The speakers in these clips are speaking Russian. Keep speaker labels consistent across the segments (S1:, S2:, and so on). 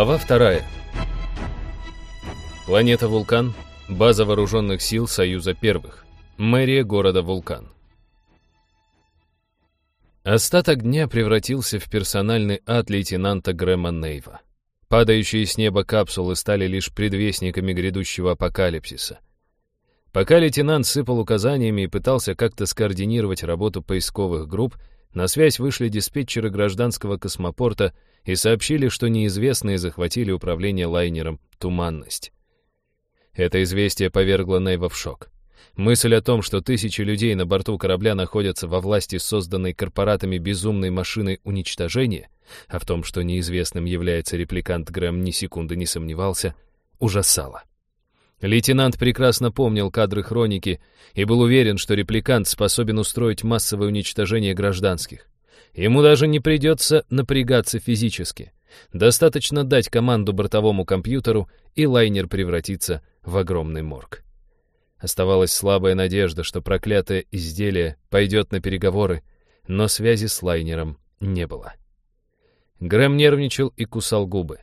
S1: Глава вторая. Планета Вулкан. База вооруженных сил Союза Первых. Мэрия города Вулкан. Остаток дня превратился в персональный ад лейтенанта Грэма Нейва. Падающие с неба капсулы стали лишь предвестниками грядущего апокалипсиса. Пока лейтенант сыпал указаниями и пытался как-то скоординировать работу поисковых групп, на связь вышли диспетчеры гражданского космопорта и сообщили, что неизвестные захватили управление лайнером «Туманность». Это известие повергло Нейва в шок. Мысль о том, что тысячи людей на борту корабля находятся во власти созданной корпоратами безумной машины уничтожения, а в том, что неизвестным является репликант Грэм, ни секунды не сомневался, ужасала. Лейтенант прекрасно помнил кадры хроники и был уверен, что репликант способен устроить массовое уничтожение гражданских. Ему даже не придется напрягаться физически. Достаточно дать команду бортовому компьютеру, и лайнер превратится в огромный морг. Оставалась слабая надежда, что проклятое изделие пойдет на переговоры, но связи с лайнером не было. Грэм нервничал и кусал губы.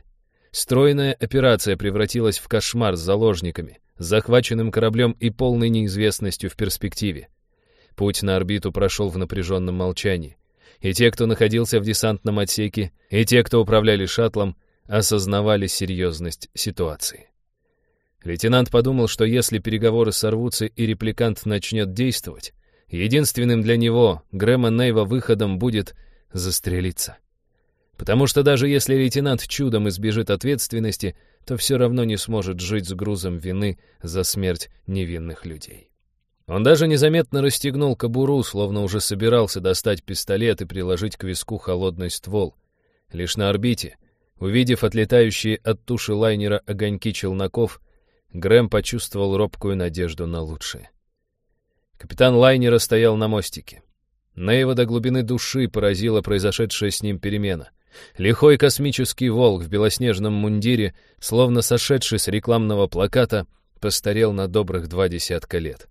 S1: Стройная операция превратилась в кошмар с заложниками, захваченным кораблем и полной неизвестностью в перспективе. Путь на орбиту прошел в напряженном молчании. И те, кто находился в десантном отсеке, и те, кто управляли шаттлом, осознавали серьезность ситуации. Лейтенант подумал, что если переговоры сорвутся и репликант начнет действовать, единственным для него, Грэма Нейва, выходом будет застрелиться. Потому что даже если лейтенант чудом избежит ответственности, то все равно не сможет жить с грузом вины за смерть невинных людей. Он даже незаметно расстегнул кобуру, словно уже собирался достать пистолет и приложить к виску холодный ствол. Лишь на орбите, увидев отлетающие от туши лайнера огоньки челноков, Грэм почувствовал робкую надежду на лучшее. Капитан лайнера стоял на мостике. Его до глубины души поразила произошедшая с ним перемена. Лихой космический волк в белоснежном мундире, словно сошедший с рекламного плаката, постарел на добрых два десятка лет.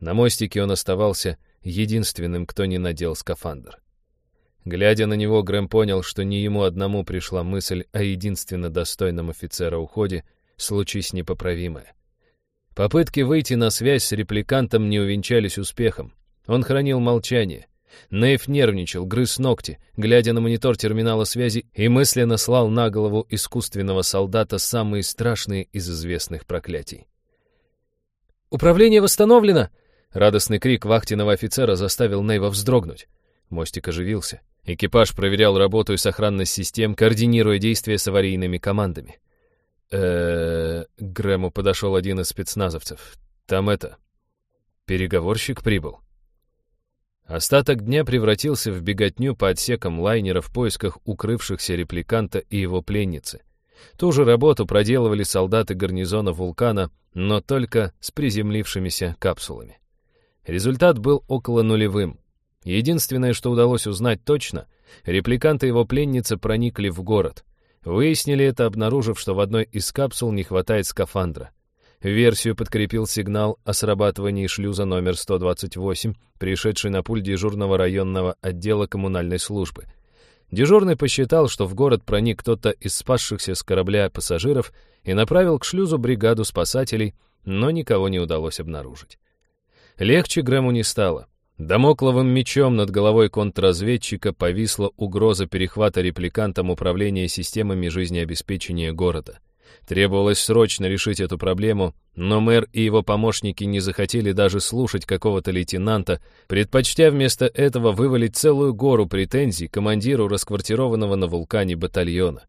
S1: На мостике он оставался единственным, кто не надел скафандр. Глядя на него, Грэм понял, что не ему одному пришла мысль о единственно достойном офицера уходе, случись непоправимое. Попытки выйти на связь с репликантом не увенчались успехом. Он хранил молчание. Нейв нервничал, грыз ногти, глядя на монитор терминала связи и мысленно слал на голову искусственного солдата самые страшные из известных проклятий. «Управление восстановлено!» Радостный крик вахтенного офицера заставил Нейва вздрогнуть. Мостик оживился. Экипаж проверял работу и сохранность систем, координируя действия с аварийными командами. э Грэму подошел один из спецназовцев. «Там это...» «Переговорщик прибыл». Остаток дня превратился в беготню по отсекам лайнера в поисках укрывшихся репликанта и его пленницы. Ту же работу проделывали солдаты гарнизона вулкана, но только с приземлившимися капсулами. Результат был около нулевым. Единственное, что удалось узнать точно, репликанты и его пленницы проникли в город. Выяснили это, обнаружив, что в одной из капсул не хватает скафандра. Версию подкрепил сигнал о срабатывании шлюза номер 128, пришедший на пульт дежурного районного отдела коммунальной службы. Дежурный посчитал, что в город проник кто-то из спасшихся с корабля пассажиров и направил к шлюзу бригаду спасателей, но никого не удалось обнаружить. Легче Грэму не стало. Домокловым мечом над головой контрразведчика повисла угроза перехвата репликантом управления системами жизнеобеспечения города. Требовалось срочно решить эту проблему, но мэр и его помощники не захотели даже слушать какого-то лейтенанта, предпочтя вместо этого вывалить целую гору претензий командиру расквартированного на вулкане батальона.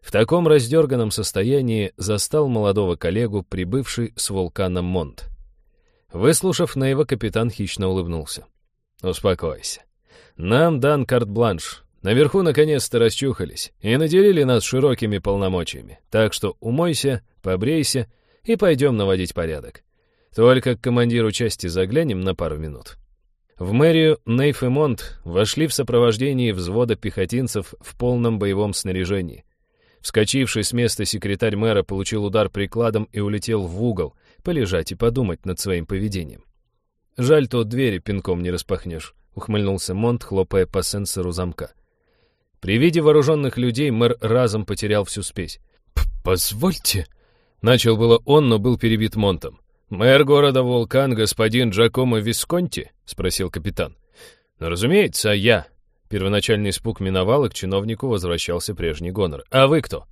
S1: В таком раздерганном состоянии застал молодого коллегу, прибывший с вулкана Монт. Выслушав Нейва, капитан хищно улыбнулся. «Успокойся. Нам дан карт-бланш. Наверху наконец-то расчухались и наделили нас широкими полномочиями. Так что умойся, побрейся и пойдем наводить порядок. Только к командиру части заглянем на пару минут. В мэрию Нейф и Монт вошли в сопровождении взвода пехотинцев в полном боевом снаряжении. Вскочивший с места секретарь мэра получил удар прикладом и улетел в угол, полежать и подумать над своим поведением. «Жаль, тут двери пинком не распахнешь», — ухмыльнулся Монт, хлопая по сенсору замка. При виде вооруженных людей мэр разом потерял всю спесь. «Позвольте...» Начал было он, но был перебит Монтом. «Мэр города Вулкан, господин Джакомо Висконти?» — спросил капитан. «Ну, разумеется, я». Первоначальный испуг миновал, и к чиновнику возвращался прежний гонор. «А вы кто?»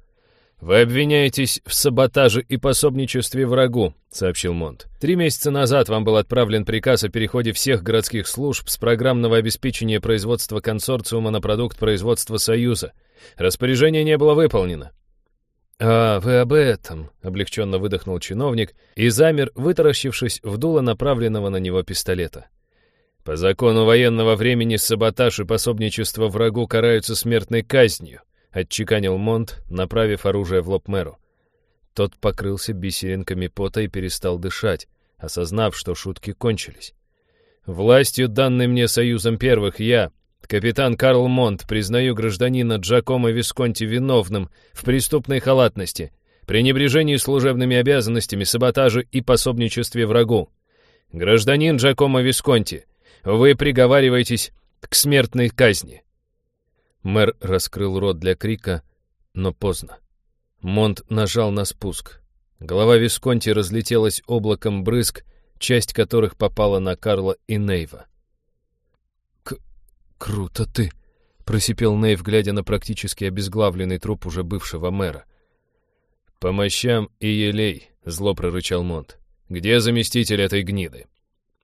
S1: «Вы обвиняетесь в саботаже и пособничестве врагу», — сообщил Монт. «Три месяца назад вам был отправлен приказ о переходе всех городских служб с программного обеспечения производства консорциума на продукт производства Союза. Распоряжение не было выполнено. «А, вы об этом», — облегченно выдохнул чиновник и замер, вытаращившись в дуло направленного на него пистолета. «По закону военного времени саботаж и пособничество врагу караются смертной казнью», — отчеканил Монт, направив оружие в лоб мэру. Тот покрылся бисеринками пота и перестал дышать, осознав, что шутки кончились. «Властью, данной мне Союзом Первых, я, Капитан Карл Монт, признаю гражданина Джакомо Висконти виновным в преступной халатности, пренебрежении служебными обязанностями, саботаже и пособничестве врагу. Гражданин Джакомо Висконти, вы приговариваетесь к смертной казни. Мэр раскрыл рот для крика, но поздно. Монт нажал на спуск. Голова Висконти разлетелась облаком брызг, часть которых попала на Карла и Нейва. «Круто ты!» — просипел Нейв, глядя на практически обезглавленный труп уже бывшего мэра. «По мощам и елей!» — зло прорычал Монт. «Где заместитель этой гниды?»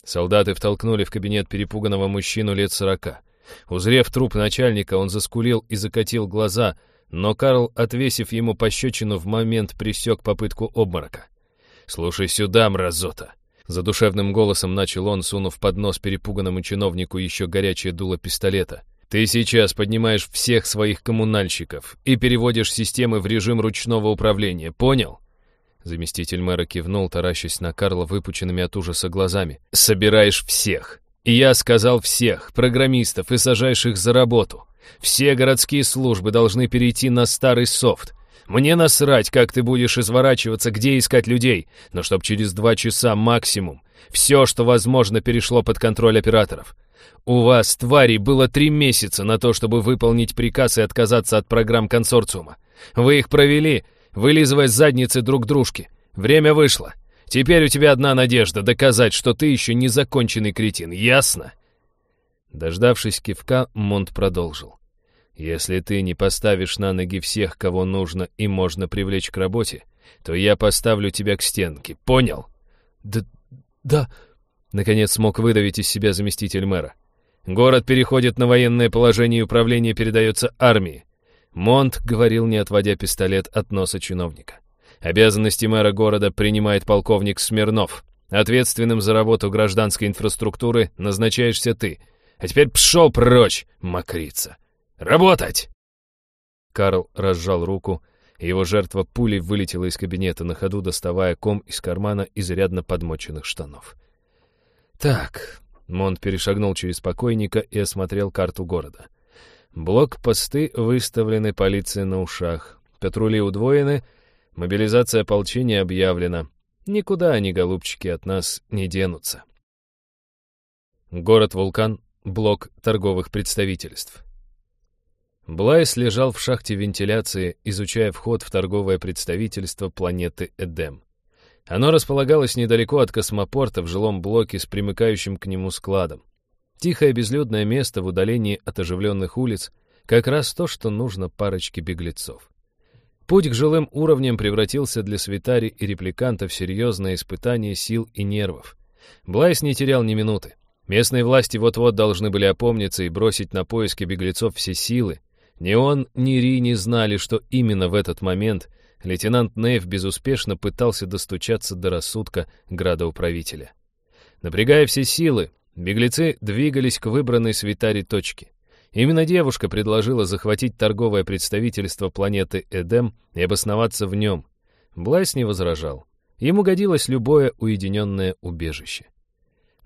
S1: Солдаты втолкнули в кабинет перепуганного мужчину лет сорока. Узрев труп начальника, он заскулил и закатил глаза, но Карл, отвесив ему пощечину, в момент пресек попытку обморока. «Слушай сюда, мразота!» Задушевным голосом начал он, сунув под нос перепуганному чиновнику еще горячее дуло пистолета. «Ты сейчас поднимаешь всех своих коммунальщиков и переводишь системы в режим ручного управления, понял?» Заместитель мэра кивнул, таращась на Карла выпученными от ужаса глазами. «Собираешь всех. Я сказал всех, программистов, и сажаешь их за работу. Все городские службы должны перейти на старый софт. Мне насрать, как ты будешь изворачиваться, где искать людей, но чтоб через два часа максимум все, что возможно, перешло под контроль операторов. У вас, твари, было три месяца на то, чтобы выполнить приказ и отказаться от программ консорциума. Вы их провели, вылизывая задницы друг дружки. Время вышло. Теперь у тебя одна надежда — доказать, что ты еще не законченный кретин, ясно?» Дождавшись кивка, Монт продолжил. Если ты не поставишь на ноги всех, кого нужно и можно привлечь к работе, то я поставлю тебя к стенке. Понял? Да, да. Наконец смог выдавить из себя заместитель мэра. Город переходит на военное положение и управление передается армии. Монт говорил, не отводя пистолет от носа чиновника. Обязанности мэра города принимает полковник Смирнов. Ответственным за работу гражданской инфраструктуры назначаешься ты. А теперь пшел прочь, мокрица. «Работать!» Карл разжал руку, его жертва пулей вылетела из кабинета на ходу, доставая ком из кармана изрядно подмоченных штанов. «Так...» — Монт перешагнул через покойника и осмотрел карту города. Блокпосты выставлены, полиция на ушах. Патрули удвоены, мобилизация ополчения объявлена. Никуда они, голубчики, от нас не денутся. Город-вулкан, блок торговых представительств. Блайс лежал в шахте вентиляции, изучая вход в торговое представительство планеты Эдем. Оно располагалось недалеко от космопорта в жилом блоке с примыкающим к нему складом. Тихое безлюдное место в удалении от оживленных улиц, как раз то, что нужно парочке беглецов. Путь к жилым уровням превратился для Свитари и репликанта в серьезное испытание сил и нервов. Блайс не терял ни минуты. Местные власти вот-вот должны были опомниться и бросить на поиски беглецов все силы, ни он, ни Ри не знали, что именно в этот момент лейтенант Нейв безуспешно пытался достучаться до рассудка градоуправителя. Напрягая все силы, беглецы двигались к выбранной свитаре точке. Именно девушка предложила захватить торговое представительство планеты Эдем и обосноваться в нем. Блайс не возражал. Ему годилось любое уединенное убежище.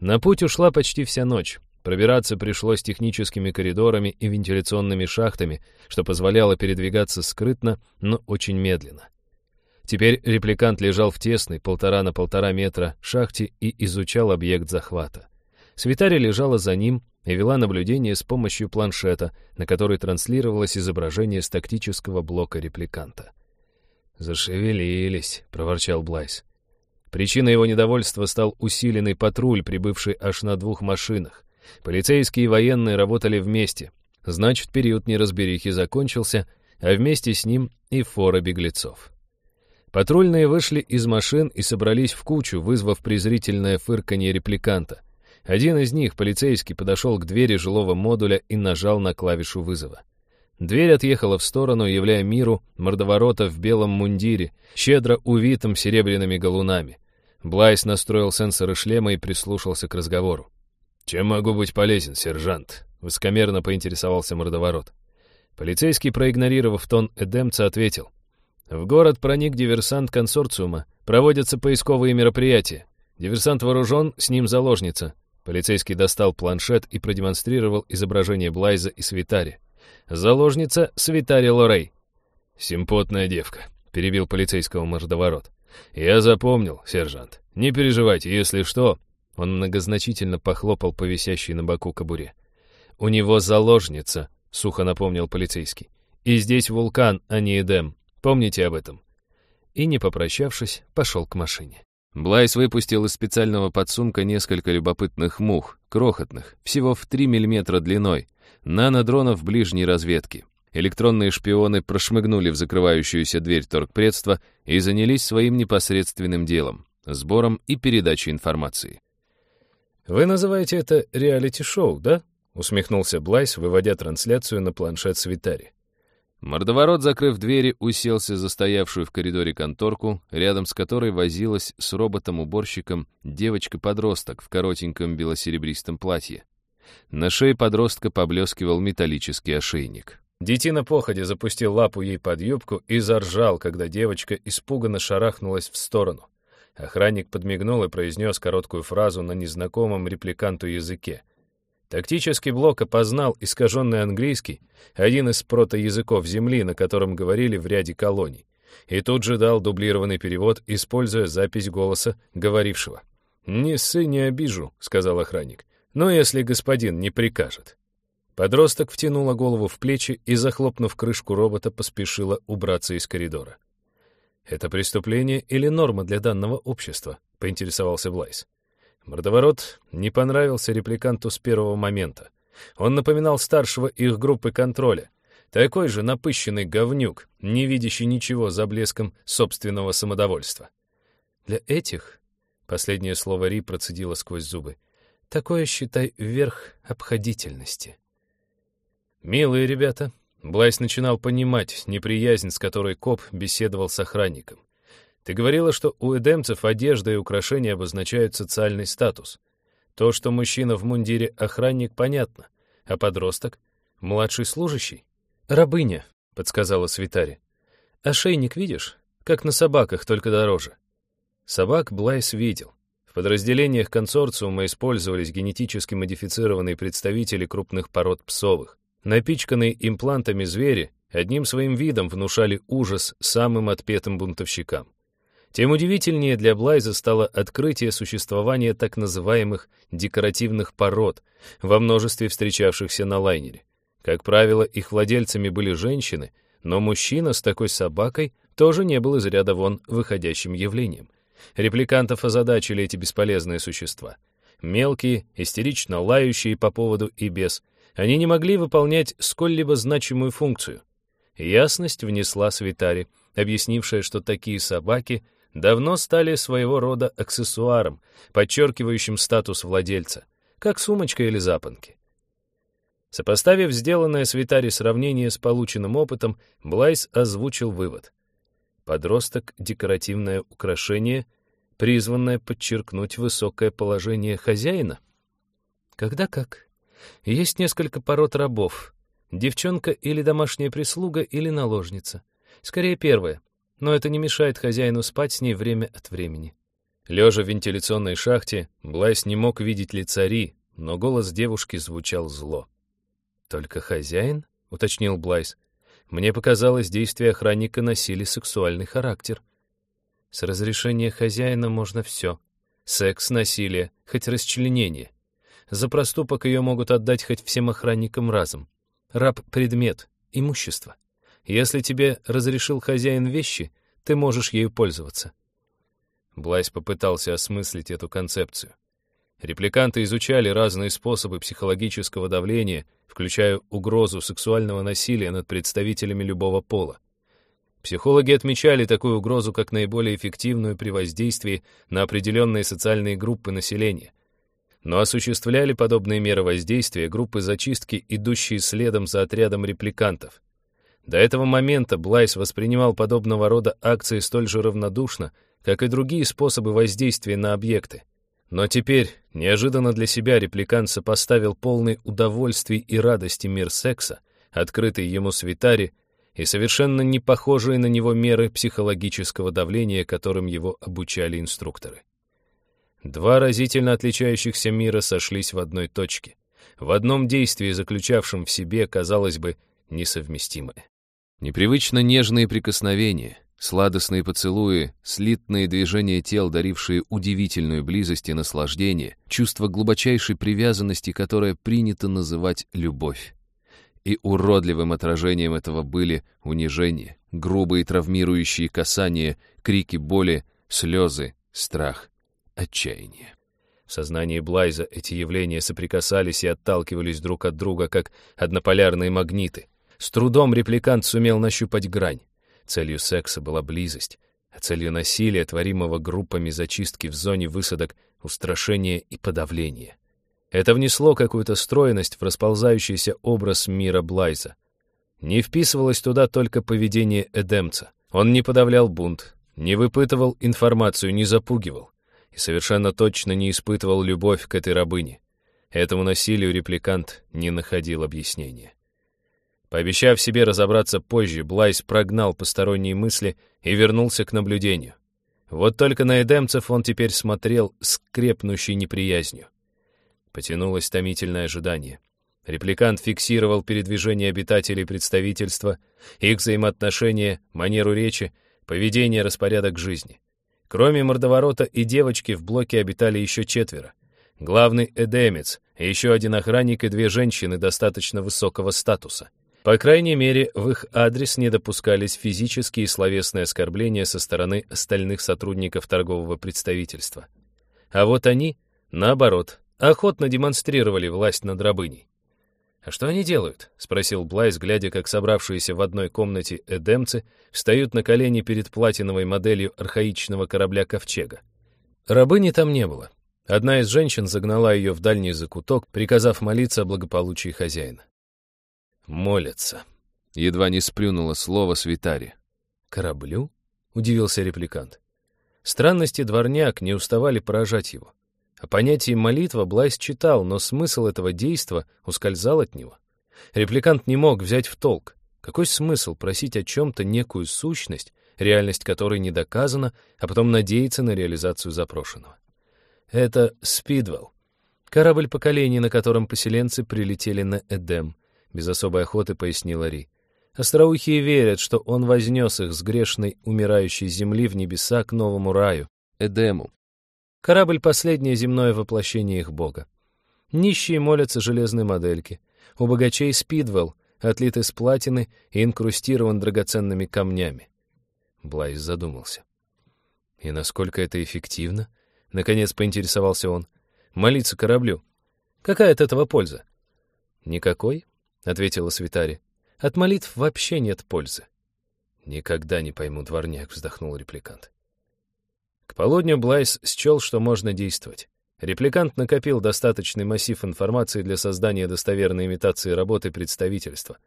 S1: На путь ушла почти вся ночь. Пробираться пришлось техническими коридорами и вентиляционными шахтами, что позволяло передвигаться скрытно, но очень медленно. Теперь репликант лежал в тесной, полтора на полтора метра, шахте и изучал объект захвата. Свитари лежала за ним и вела наблюдение с помощью планшета, на который транслировалось изображение с тактического блока репликанта. «Зашевелились», — проворчал Блайс. Причиной его недовольства стал усиленный патруль, прибывший аж на двух машинах. Полицейские и военные работали вместе. Значит, период неразберихи закончился, а вместе с ним и фора беглецов. Патрульные вышли из машин и собрались в кучу, вызвав презрительное фырканье репликанта. Один из них, полицейский, подошел к двери жилого модуля и нажал на клавишу вызова. Дверь отъехала в сторону, являя миру мордоворота в белом мундире, щедро увитым серебряными галунами. Блайс настроил сенсоры шлема и прислушался к разговору. «Чем могу быть полезен, сержант?» — высокомерно поинтересовался мордоворот. Полицейский, проигнорировав тон Эдемца, ответил. В город проник диверсант консорциума. Проводятся поисковые мероприятия. Диверсант вооружен, с ним заложница. Полицейский достал планшет и продемонстрировал изображение Блайза и Свитари. Заложница Свитари Лорей. «Симпотная девка», — перебил полицейского мордоворот. «Я запомнил, сержант. Не переживайте, если что...» Он многозначительно похлопал по висящей на боку кобуре. «У него заложница», — сухо напомнил полицейский. «И здесь вулкан, а не Эдем. Помните об этом». И, не попрощавшись, пошел к машине. Блайс выпустил из специального подсумка несколько любопытных мух, крохотных, всего в 3 мм длиной, нанодронов ближней разведки. Электронные шпионы прошмыгнули в закрывающуюся дверь торгпредства и занялись своим непосредственным делом — сбором и передачей информации. «Вы называете это реалити-шоу, да?» — усмехнулся Блайс, выводя трансляцию на планшет Свитари. Мордоворот, закрыв двери, уселся за стоявшую в коридоре конторку, рядом с которой возилась с роботом-уборщиком девочка-подросток в коротеньком белосеребристом платье. На шее подростка поблескивал металлический ошейник. Детина походя запустил лапу ей под юбку и заржал, когда девочка испуганно шарахнулась в сторону. Охранник подмигнул и произнес короткую фразу на незнакомом репликанту языке — Тактический блок опознал искаженный английский, один из протоязыков Земли, на котором говорили в ряде колоний, и тут же дал дублированный перевод, используя запись голоса говорившего. «Не ссы, не обижу», — сказал охранник, — «но если господин не прикажет». Подросток втянула голову в плечи и, захлопнув крышку робота, поспешила убраться из коридора. «Это преступление или норма для данного общества?» — поинтересовался Блайс. Мордоворот не понравился репликанту с первого момента. Он напоминал старшего их группы контроля. Такой же напыщенный говнюк, не видящий ничего за блеском собственного самодовольства. Для этих, последнее слово Ри процедило сквозь зубы, такое, считай, верх обходительности. Милые ребята, Блайс начинал понимать неприязнь, с которой коп беседовал с охранником. Ты говорила, что у эдемцев одежда и украшения обозначают социальный статус. То, что мужчина в мундире охранник, понятно. А подросток? Младший служащий? Рабыня, подсказала Свитари. Ошейник видишь? Как на собаках, только дороже. Собак Блайс видел. В подразделениях консорциума использовались генетически модифицированные представители крупных пород псовых. Напичканные имплантами звери одним своим видом внушали ужас самым отпетым бунтовщикам. Тем удивительнее для Блайза стало открытие существования так называемых декоративных пород, во множестве встречавшихся на лайнере. Как правило, их владельцами были женщины, но мужчина с такой собакой тоже не был из ряда вон выходящим явлением. Репликантов озадачили эти бесполезные существа. Мелкие, истерично лающие по поводу и без, они не могли выполнять сколь-либо значимую функцию. Ясность внесла Свитари, объяснившая, что такие собаки давно стали своего рода аксессуаром, подчеркивающим статус владельца, как сумочка или запонки. Сопоставив сделанное с Витари сравнение с полученным опытом, Блайс озвучил вывод. Подросток — декоративное украшение, призванное подчеркнуть высокое положение хозяина? Когда как. Есть несколько пород рабов. Девчонка или домашняя прислуга, или наложница. Скорее первое но это не мешает хозяину спать с ней время от времени. Лежа в вентиляционной шахте, Блайс не мог видеть лица Ри, но голос девушки звучал зло. «Только хозяин?» — уточнил Блайс. «Мне показалось, действия охранника носили сексуальный характер. С разрешения хозяина можно все. Секс, насилие, хоть расчленение. За проступок ее могут отдать хоть всем охранникам разом. Раб — предмет, имущество. Если тебе разрешил хозяин вещи, ты можешь ею пользоваться. Блайс попытался осмыслить эту концепцию. Репликанты изучали разные способы психологического давления, включая угрозу сексуального насилия над представителями любого пола. Психологи отмечали такую угрозу как наиболее эффективную при воздействии на определенные социальные группы населения. Но осуществляли подобные меры воздействия группы зачистки, идущие следом за отрядом репликантов. До этого момента Блайс воспринимал подобного рода акции столь же равнодушно, как и другие способы воздействия на объекты. Но теперь, неожиданно для себя, репликант сопоставил полный удовольствий и радости мир секса, открытый ему с Витари, и совершенно не похожие на него меры психологического давления, которым его обучали инструкторы. Два разительно отличающихся мира сошлись в одной точке, в одном действии, заключавшем в себе, казалось бы, несовместимое. Непривычно нежные прикосновения, Сладостные поцелуи, слитные движения тел, дарившие удивительную близость и наслаждение, чувство глубочайшей привязанности, которое принято называть любовь. И уродливым отражением этого были унижение, грубые травмирующие касания, крики боли, слезы, страх, отчаяние. В сознании Блайза эти явления соприкасались и отталкивались друг от друга, как однополярные магниты. С трудом репликант сумел нащупать грань. Целью секса была близость, а целью насилия, творимого группами зачистки в зоне высадок, устрашение и подавление. Это внесло какую-то стройность в расползающийся образ мира Блайза. Не вписывалось туда только поведение Эдемца. Он не подавлял бунт, не выпытывал информацию, не запугивал и совершенно точно не испытывал любовь к этой рабыне. Этому насилию репликант не находил объяснения. Пообещав себе разобраться позже, Блайс прогнал посторонние мысли и вернулся к наблюдению. Вот только на эдемцев он теперь смотрел с крепнущей неприязнью. Потянулось томительное ожидание. Репликант фиксировал передвижение обитателей представительства, их взаимоотношения, манеру речи, поведение, распорядок жизни. Кроме мордоворота и девочки в блоке обитали еще четверо. Главный эдемец, еще один охранник и две женщины достаточно высокого статуса — по крайней мере, в их адрес не допускались физические и словесные оскорбления со стороны остальных сотрудников торгового представительства. А вот они, наоборот, охотно демонстрировали власть над рабыней. «А что они делают?» — спросил Блайс, глядя, как собравшиеся в одной комнате эдемцы встают на колени перед платиновой моделью архаичного корабля «Ковчега». Рабыни там не было. Одна из женщин загнала ее в дальний закуток, приказав молиться о благополучии хозяина. Молятся. Едва не сплюнуло слово свитари. «Кораблю?» — удивился репликант. Странности дворняк не уставали поражать его. О понятии молитва Блайс читал, но смысл этого действа ускользал от него. Репликант не мог взять в толк. Какой смысл просить о чем-то некую сущность, реальность которой не доказана, а потом надеяться на реализацию запрошенного? Это Спидвелл, корабль поколений, на котором поселенцы прилетели на Эдем, без особой охоты пояснила Ри. Остроухие верят, что он вознес их с грешной, умирающей земли в небеса к новому раю, Эдему. Корабль — последнее земное воплощение их бога. Нищие молятся железной модельке. У богачей Спидвелл отлит из платины и инкрустирован драгоценными камнями. Блайс задумался. И насколько это эффективно? Наконец поинтересовался он. Молиться кораблю. Какая от этого польза? Никакой, — ответила Свитари. «От молитв вообще нет пользы». «Никогда не пойму, дворняк», — вздохнул репликант. К полудню Блайс счел, что можно действовать. Репликант накопил достаточный массив информации для создания достоверной имитации работы представительства.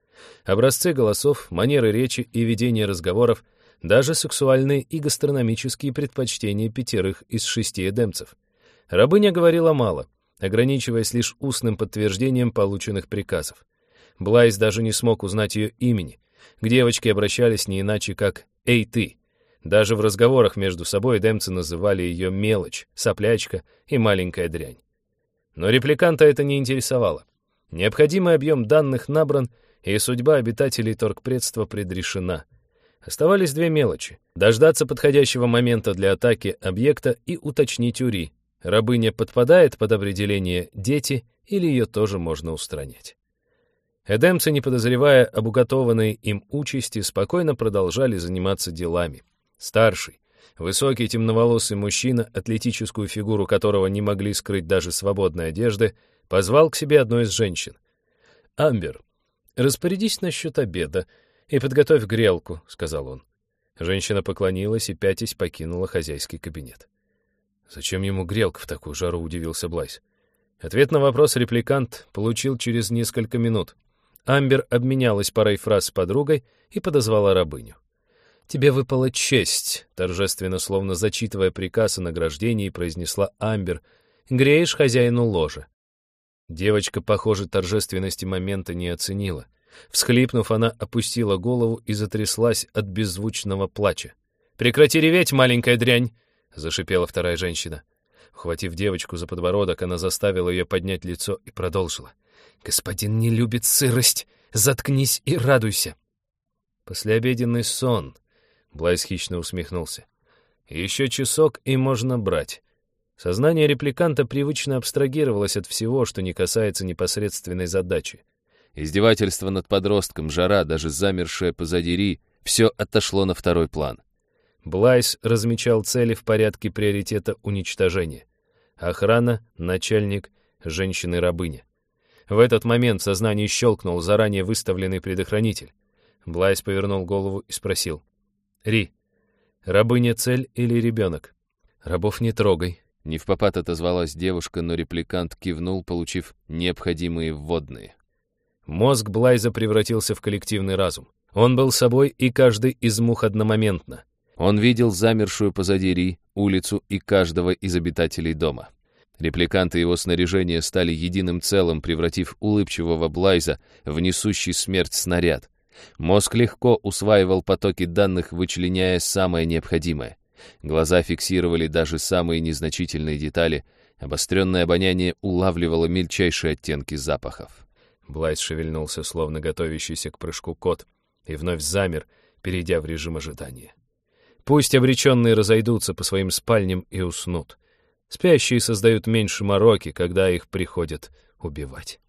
S1: Образцы голосов, манеры речи и ведения разговоров, даже сексуальные и гастрономические предпочтения пятерых из шести эдемцев. Рабыня говорила мало, ограничиваясь лишь устным подтверждением полученных приказов. Блайс даже не смог узнать ее имени. К девочке обращались не иначе, как «Эй, ты!». Даже в разговорах между собой демцы называли ее «мелочь», «соплячка» и «маленькая дрянь». Но репликанта это не интересовало. Необходимый объем данных набран, и судьба обитателей торгпредства предрешена. Оставались две мелочи. Дождаться подходящего момента для атаки объекта и уточнить Ури. Рабыня подпадает под определение «дети» или ее тоже можно устранять. Эдемцы, не подозревая об уготованной им участи, спокойно продолжали заниматься делами. Старший, высокий темноволосый мужчина, атлетическую фигуру которого не могли скрыть даже свободные одежды, позвал к себе одну из женщин. «Амбер, распорядись насчет обеда и подготовь грелку», — сказал он. Женщина поклонилась и пятясь покинула хозяйский кабинет. «Зачем ему грелка в такую жару?» — удивился Блайс. Ответ на вопрос репликант получил через несколько минут. Амбер обменялась парой фраз с подругой и подозвала рабыню. «Тебе выпала честь», — торжественно, словно зачитывая приказ о награждении, произнесла Амбер. «Греешь хозяину ложа». Девочка, похоже, торжественности момента не оценила. Всхлипнув, она опустила голову и затряслась от беззвучного плача. «Прекрати реветь, маленькая дрянь!» — зашипела вторая женщина. Ухватив девочку за подбородок, она заставила ее поднять лицо и продолжила. «Господин не любит сырость. Заткнись и радуйся». Послеобеденный сон. Блайс хищно усмехнулся. Еще часок, и можно брать. Сознание репликанта привычно абстрагировалось от всего, что не касается непосредственной задачи. Издевательство над подростком, жара, даже замершая позади Ри, все отошло на второй план. Блайс размечал цели в порядке приоритета уничтожения. Охрана, начальник, женщины-рабыня. В этот момент в сознании щелкнул заранее выставленный предохранитель. Блайс повернул голову и спросил. «Ри, рабыня цель или ребенок?» «Рабов не трогай», — не в попад отозвалась девушка, но репликант кивнул, получив необходимые вводные. Мозг Блайза превратился в коллективный разум. Он был собой, и каждый из мух одномоментно. Он видел замершую позади Ри, улицу и каждого из обитателей дома. Репликанты его снаряжения стали единым целым, превратив улыбчивого Блайза в несущий смерть снаряд. Мозг легко усваивал потоки данных, вычленяя самое необходимое. Глаза фиксировали даже самые незначительные детали, обостренное обоняние улавливало мельчайшие оттенки запахов. Блайс шевельнулся, словно готовящийся к прыжку кот, и вновь замер, перейдя в режим ожидания. Пусть обреченные разойдутся по своим спальням и уснут. Спящие создают меньше мороки, когда их приходят убивать.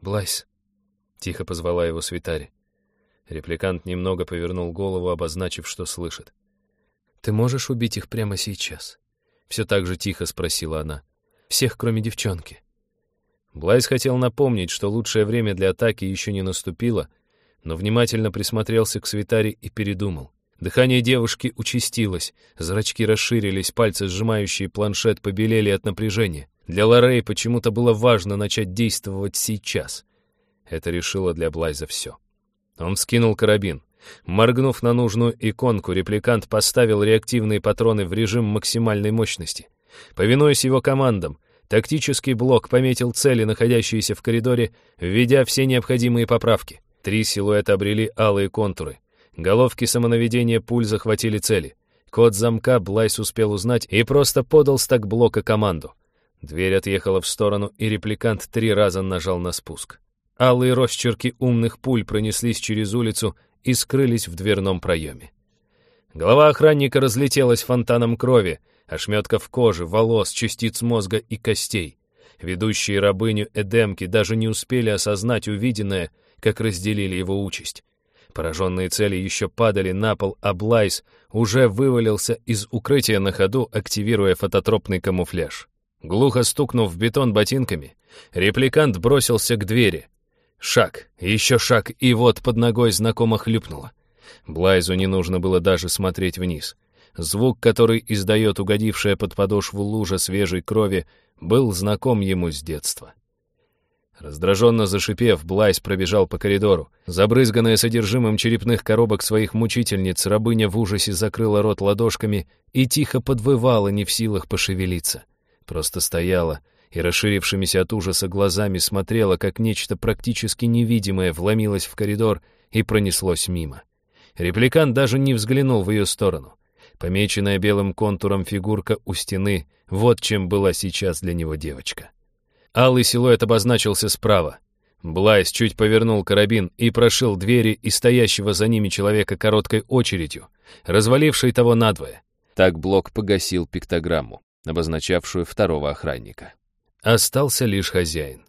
S1: «Блайс», — тихо позвала его Свитари. Репликант немного повернул голову, обозначив, что слышит. «Ты можешь убить их прямо сейчас?» Все так же тихо спросила она. «Всех, кроме девчонки». Блайс хотел напомнить, что лучшее время для атаки еще не наступило, но внимательно присмотрелся к Свитаре и передумал. Дыхание девушки участилось, зрачки расширились, пальцы, сжимающие планшет, побелели от напряжения. Для Лорей почему-то было важно начать действовать сейчас. Это решило для Блайза все. Он вскинул карабин. Моргнув на нужную иконку, репликант поставил реактивные патроны в режим максимальной мощности. Повинуясь его командам, Тактический блок пометил цели, находящиеся в коридоре, введя все необходимые поправки. Три силуэта обрели алые контуры. Головки самонаведения пуль захватили цели. Код замка Блайс успел узнать и просто подал стак блока команду. Дверь отъехала в сторону, и репликант три раза нажал на спуск. Алые росчерки умных пуль пронеслись через улицу и скрылись в дверном проеме. Голова охранника разлетелась фонтаном крови, ошметков кожи, волос, частиц мозга и костей. Ведущие рабыню Эдемки даже не успели осознать увиденное, как разделили его участь. Пораженные цели еще падали на пол, а Блайс уже вывалился из укрытия на ходу, активируя фототропный камуфляж. Глухо стукнув в бетон ботинками, репликант бросился к двери. Шаг, еще шаг, и вот под ногой знакомо хлюпнуло. Блайзу не нужно было даже смотреть вниз. Звук, который издает угодившая под подошву лужа свежей крови, был знаком ему с детства. Раздраженно зашипев, Блайс пробежал по коридору. Забрызганная содержимым черепных коробок своих мучительниц, рабыня в ужасе закрыла рот ладошками и тихо подвывала, не в силах пошевелиться. Просто стояла и, расширившимися от ужаса глазами, смотрела, как нечто практически невидимое вломилось в коридор и пронеслось мимо. Репликант даже не взглянул в ее сторону. Помеченная белым контуром фигурка у стены — вот чем была сейчас для него девочка. Алый силуэт обозначился справа. Блайс чуть повернул карабин и прошил двери и стоящего за ними человека короткой очередью, развалившей того надвое. Так блок погасил пиктограмму, обозначавшую второго охранника. Остался лишь хозяин.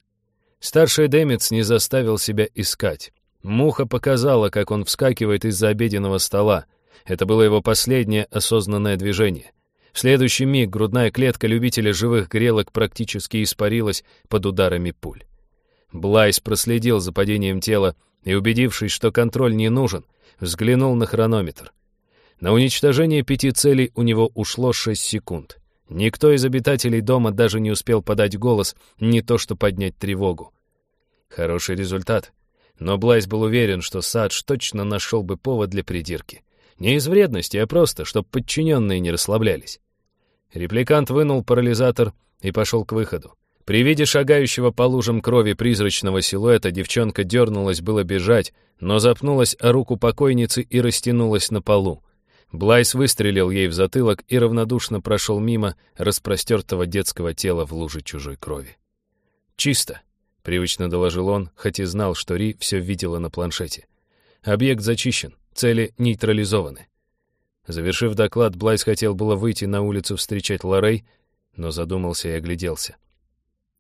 S1: Старший Демец не заставил себя искать. Муха показала, как он вскакивает из-за обеденного стола, Это было его последнее осознанное движение. В следующий миг грудная клетка любителя живых грелок практически испарилась под ударами пуль. Блайс проследил за падением тела и, убедившись, что контроль не нужен, взглянул на хронометр. На уничтожение пяти целей у него ушло шесть секунд. Никто из обитателей дома даже не успел подать голос, не то что поднять тревогу. Хороший результат. Но Блайс был уверен, что Садж точно нашел бы повод для придирки. Не из вредности, а просто, чтобы подчиненные не расслаблялись. Репликант вынул парализатор и пошел к выходу. При виде шагающего по лужам крови призрачного силуэта девчонка дернулась было бежать, но запнулась о руку покойницы и растянулась на полу. Блайс выстрелил ей в затылок и равнодушно прошел мимо распростертого детского тела в луже чужой крови. «Чисто», — привычно доложил он, хоть и знал, что Ри все видела на планшете. «Объект зачищен. Цели нейтрализованы. Завершив доклад, Блайс хотел было выйти на улицу встречать Лоррей, но задумался и огляделся.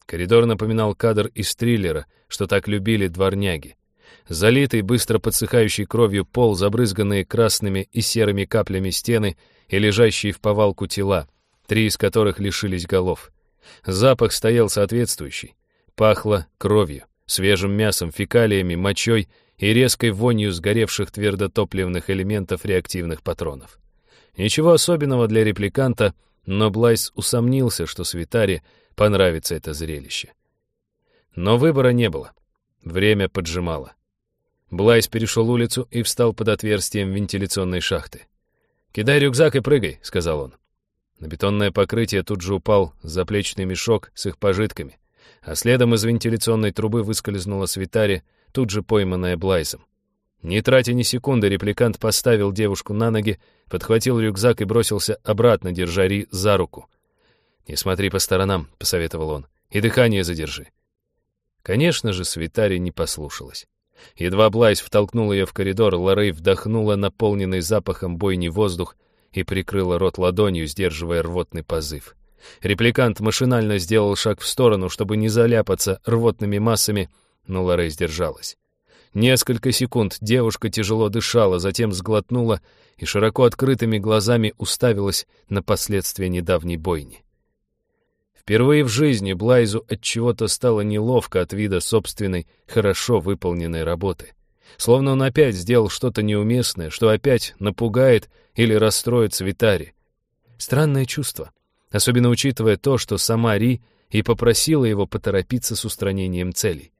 S1: Коридор напоминал кадр из триллера, что так любили дворняги. Залитый, быстро подсыхающий кровью пол, забрызганные красными и серыми каплями стены и лежащие в повалку тела, три из которых лишились голов. Запах стоял соответствующий. Пахло кровью, свежим мясом, фекалиями, мочой и резкой вонью сгоревших твердотопливных элементов реактивных патронов. Ничего особенного для репликанта, но Блайс усомнился, что Свитаре понравится это зрелище. Но выбора не было. Время поджимало. Блайс перешел улицу и встал под отверстием вентиляционной шахты. «Кидай рюкзак и прыгай», — сказал он. На бетонное покрытие тут же упал заплечный мешок с их пожитками, а следом из вентиляционной трубы выскользнула Свитари, тут же пойманная Блайсом. Не тратя ни секунды, репликант поставил девушку на ноги, подхватил рюкзак и бросился обратно, держа Ри за руку. «Не смотри по сторонам», — посоветовал он, — «и дыхание задержи». Конечно же, Свитари не послушалась. Едва Блайс втолкнул ее в коридор, Лорей вдохнула наполненный запахом бойни воздух и прикрыла рот ладонью, сдерживая рвотный позыв. Репликант машинально сделал шаг в сторону, чтобы не заляпаться рвотными массами, но Лорей сдержалась. Несколько секунд девушка тяжело дышала, затем сглотнула и широко открытыми глазами уставилась на последствия недавней бойни. Впервые в жизни Блайзу от чего-то стало неловко от вида собственной, хорошо выполненной работы. Словно он опять сделал что-то неуместное, что опять напугает или расстроит Свитари. Странное чувство, особенно учитывая то, что сама Ри и попросила его поторопиться с устранением целей.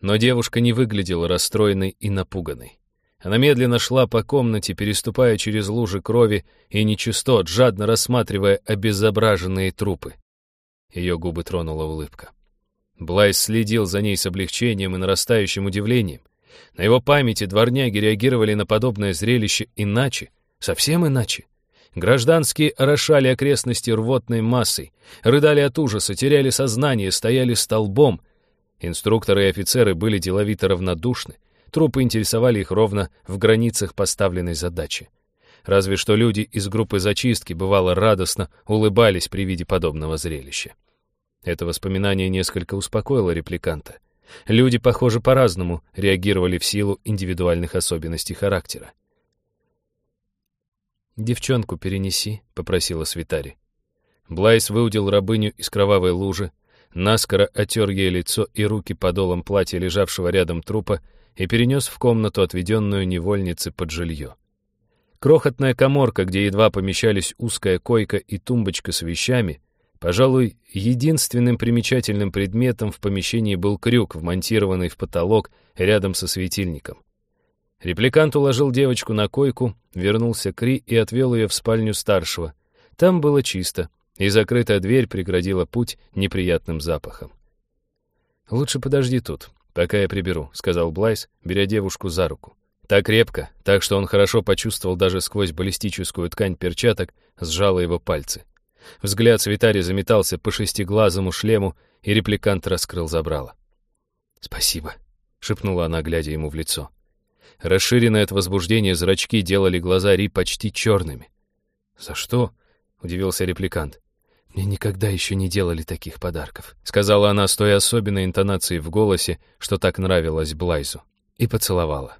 S1: Но девушка не выглядела расстроенной и напуганной. Она медленно шла по комнате, переступая через лужи крови и нечистот, жадно рассматривая обезображенные трупы. Ее губы тронула улыбка. Блайс следил за ней с облегчением и нарастающим удивлением. На его памяти дворняги реагировали на подобное зрелище иначе, совсем иначе. Гражданские орошали окрестности рвотной массой, рыдали от ужаса, теряли сознание, стояли столбом, Инструкторы и офицеры были деловито равнодушны, трупы интересовали их ровно в границах поставленной задачи. Разве что люди из группы зачистки бывало радостно улыбались при виде подобного зрелища. Это воспоминание несколько успокоило репликанта. Люди, похоже, по-разному реагировали в силу индивидуальных особенностей характера. «Девчонку перенеси», — попросила Свитари. Блайс выудил рабыню из кровавой лужи, наскоро отер ей лицо и руки подолом платья лежавшего рядом трупа и перенес в комнату, отведенную невольнице под жилье. Крохотная коморка, где едва помещались узкая койка и тумбочка с вещами, пожалуй, единственным примечательным предметом в помещении был крюк, вмонтированный в потолок рядом со светильником. Репликант уложил девочку на койку, вернулся к Ри и отвел ее в спальню старшего. Там было чисто, и закрытая дверь преградила путь неприятным запахом. «Лучше подожди тут, пока я приберу», — сказал Блайс, беря девушку за руку. Так крепко, так что он хорошо почувствовал даже сквозь баллистическую ткань перчаток, сжала его пальцы. Взгляд Свитари заметался по шестиглазому шлему, и репликант раскрыл забрало. «Спасибо», — шепнула она, глядя ему в лицо. Расширенные от возбуждения зрачки делали глаза Ри почти черными. «За что?» — удивился репликант. «Мне никогда еще не делали таких подарков», — сказала она с той особенной интонацией в голосе, что так нравилось Блайзу, и поцеловала.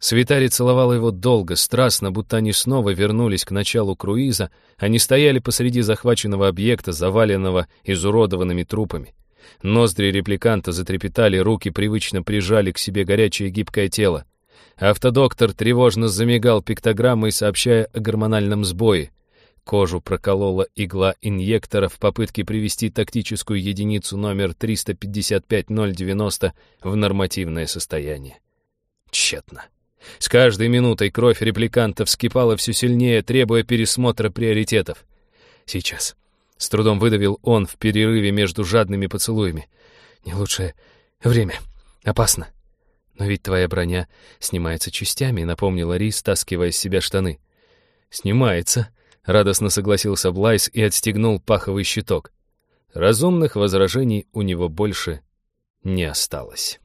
S1: Свитари целовала его долго, страстно, будто они снова вернулись к началу круиза, они стояли посреди захваченного объекта, заваленного изуродованными трупами. Ноздри репликанта затрепетали, руки привычно прижали к себе горячее гибкое тело. Автодоктор тревожно замигал пиктограммой, сообщая о гормональном сбое. Кожу проколола игла инъектора в попытке привести тактическую единицу номер 355090 в нормативное состояние. Тщетно. С каждой минутой кровь репликанта вскипала все сильнее, требуя пересмотра приоритетов. Сейчас. С трудом выдавил он в перерыве между жадными поцелуями. Не лучшее время. Опасно. Но ведь твоя броня снимается частями, напомнила Рис, стаскивая с себя штаны. Снимается, радостно согласился Блайс и отстегнул паховый щиток. Разумных возражений у него больше не осталось.